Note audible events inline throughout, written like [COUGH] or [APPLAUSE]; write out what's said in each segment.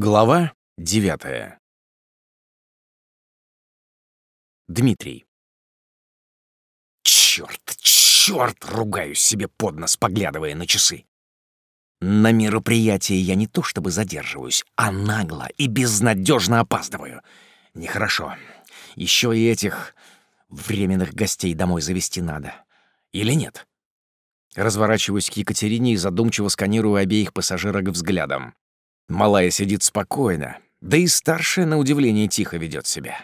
Глава 9. Дмитрий. Черт, черт, ругаюсь себе под нос, поглядывая на часы. На мероприятие я не то чтобы задерживаюсь, а нагло и безнадежно опаздываю. Нехорошо. Еще и этих временных гостей домой завести надо. Или нет? Разворачиваюсь к Екатерине и задумчиво сканирую обеих пассажирок взглядом. Малая сидит спокойно, да и старшая, на удивление, тихо ведет себя.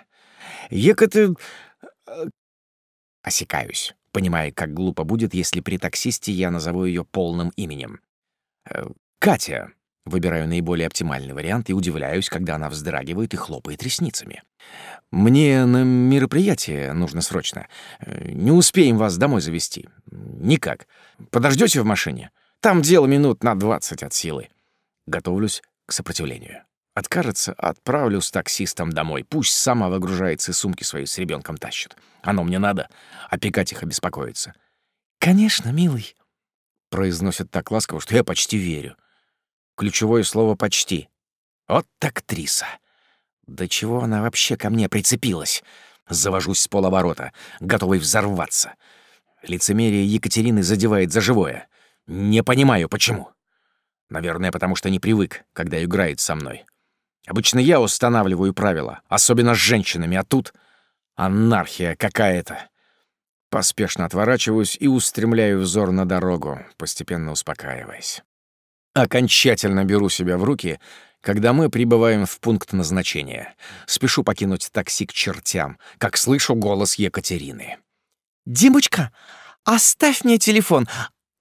Екаты... Э, осекаюсь, понимая, как глупо будет, если при таксисте я назову ее полным именем. Э, Катя. Выбираю наиболее оптимальный вариант и удивляюсь, когда она вздрагивает и хлопает ресницами. «Мне на мероприятие нужно срочно. Э, не успеем вас домой завести. Никак. Подождете в машине? Там дело минут на двадцать от силы». Готовлюсь к сопротивлению. Откажется, отправлю с таксистом домой. Пусть сама выгружается и сумки свои с ребенком тащит. Оно мне надо. Опекать их обеспокоится. «Конечно, милый», — произносит так ласково, что я почти верю. Ключевое слово «почти». Вот так актриса. До чего она вообще ко мне прицепилась? Завожусь с полоборота, готовый взорваться. Лицемерие Екатерины задевает за живое. Не понимаю, почему. Наверное, потому что не привык, когда играет со мной. Обычно я устанавливаю правила, особенно с женщинами, а тут анархия какая-то. Поспешно отворачиваюсь и устремляю взор на дорогу, постепенно успокаиваясь. Окончательно беру себя в руки, когда мы прибываем в пункт назначения. Спешу покинуть такси к чертям, как слышу голос Екатерины. «Димочка, оставь мне телефон,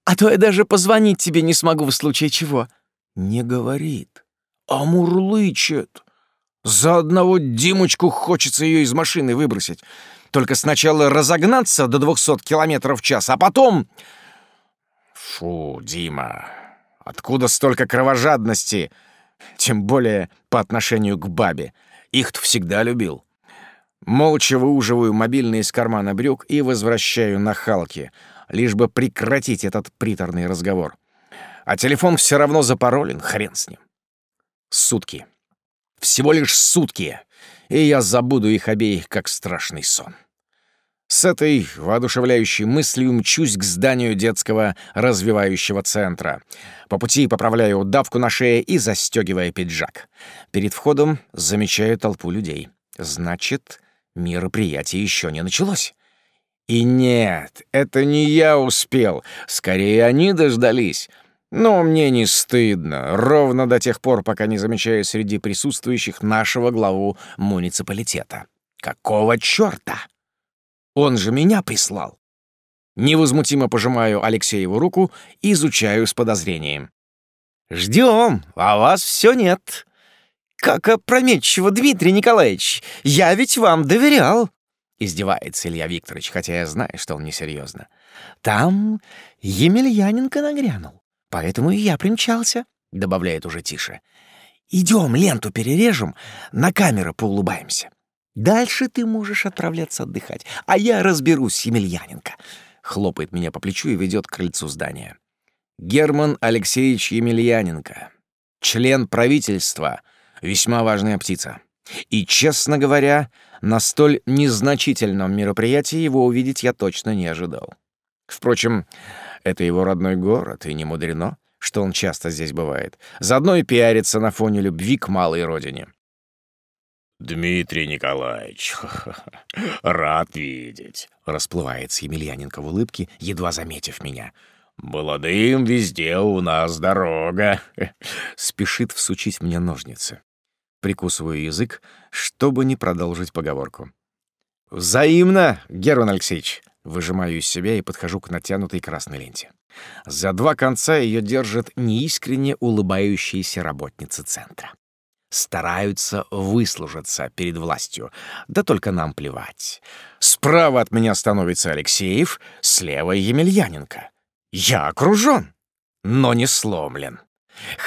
а то я даже позвонить тебе не смогу в случае чего». Не говорит, а мурлычет. За одного Димочку хочется ее из машины выбросить. Только сначала разогнаться до 200 километров в час, а потом... Фу, Дима, откуда столько кровожадности? Тем более по отношению к бабе. Их-то всегда любил. Молча выуживаю мобильный из кармана брюк и возвращаю на халки. — лишь бы прекратить этот приторный разговор. А телефон все равно запаролен, хрен с ним. Сутки. Всего лишь сутки, и я забуду их обеих как страшный сон. С этой воодушевляющей мыслью мчусь к зданию детского развивающего центра. По пути поправляю давку на шее и застегивая пиджак. Перед входом замечаю толпу людей. Значит, мероприятие еще не началось. И нет, это не я успел, скорее они дождались. Но мне не стыдно, ровно до тех пор, пока не замечаю среди присутствующих нашего главу муниципалитета. Какого чёрта? Он же меня прислал. Невозмутимо пожимаю Алексееву руку, и изучаю с подозрением. «Ждем, а вас всё нет. Как опрометчиво, Дмитрий Николаевич, я ведь вам доверял издевается Илья Викторович, хотя я знаю, что он несерьезно. Там Емельяненко нагрянул, поэтому и я примчался, добавляет уже тише. Идем, ленту перережем, на камеру, поулыбаемся. Дальше ты можешь отправляться отдыхать, а я разберусь с Емельяненко. Хлопает меня по плечу и ведет к крыльцу здания. Герман Алексеевич Емельяненко, член правительства, весьма важная птица. И, честно говоря, на столь незначительном мероприятии его увидеть я точно не ожидал. Впрочем, это его родной город, и не мудрено, что он часто здесь бывает. Заодно и пиарится на фоне любви к малой родине. «Дмитрий Николаевич, [LAUGHS] рад видеть», — расплывается Емельяненко в улыбке, едва заметив меня. «Молодым везде у нас дорога», — спешит всучить мне ножницы. Прикусываю язык, чтобы не продолжить поговорку. «Взаимно, Герман Алексеевич!» Выжимаю из себя и подхожу к натянутой красной ленте. За два конца ее держит неискренне улыбающиеся работницы центра. Стараются выслужиться перед властью, да только нам плевать. Справа от меня становится Алексеев, слева — Емельяненко. Я окружен, но не сломлен.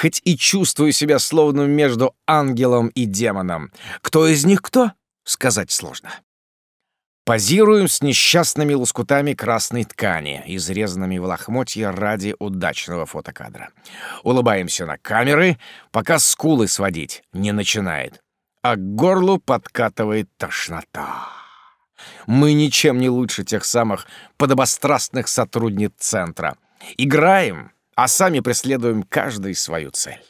Хоть и чувствую себя словно между ангелом и демоном. Кто из них кто, сказать сложно. Позируем с несчастными лоскутами красной ткани, изрезанными в лохмотья ради удачного фотокадра. Улыбаемся на камеры, пока скулы сводить не начинает. А к горлу подкатывает тошнота. Мы ничем не лучше тех самых подобострастных сотрудниц центра. Играем, а сами преследуем каждый свою цель.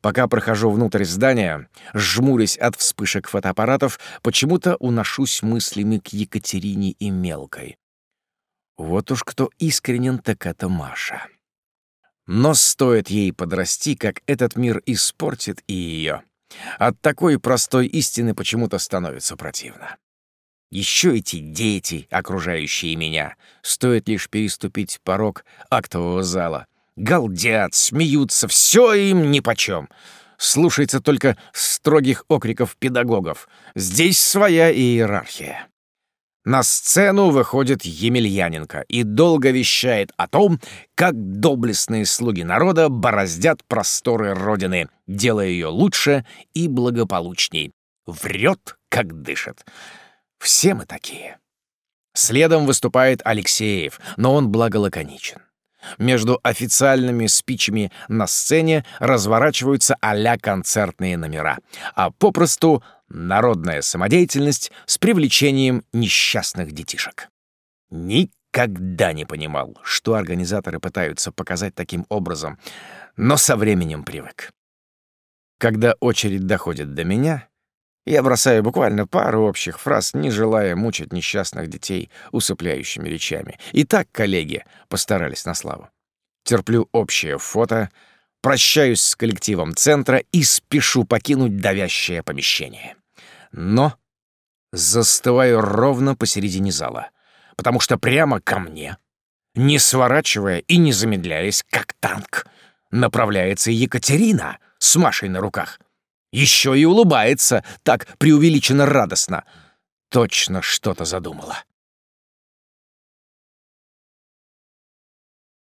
Пока прохожу внутрь здания, жмурясь от вспышек фотоаппаратов, почему-то уношусь мыслями к Екатерине и Мелкой. Вот уж кто искренен, так это Маша. Но стоит ей подрасти, как этот мир испортит и ее. От такой простой истины почему-то становится противно. Еще эти дети, окружающие меня, стоит лишь переступить порог актового зала — Галдят, смеются, все им нипочем. Слушается только строгих окриков педагогов. Здесь своя иерархия. На сцену выходит Емельяненко и долго вещает о том, как доблестные слуги народа бороздят просторы Родины, делая ее лучше и благополучней. Врет, как дышит. Все мы такие. Следом выступает Алексеев, но он благолаконичен. Между официальными спичами на сцене разворачиваются а концертные номера, а попросту народная самодеятельность с привлечением несчастных детишек. Никогда не понимал, что организаторы пытаются показать таким образом, но со временем привык. Когда очередь доходит до меня, я бросаю буквально пару общих фраз, не желая мучить несчастных детей усыпляющими речами. И так коллеги постарались на славу. Терплю общее фото, прощаюсь с коллективом центра и спешу покинуть давящее помещение. Но застываю ровно посередине зала, потому что прямо ко мне, не сворачивая и не замедляясь, как танк, направляется Екатерина с Машей на руках — еще и улыбается, так преувеличенно радостно. Точно что-то задумала.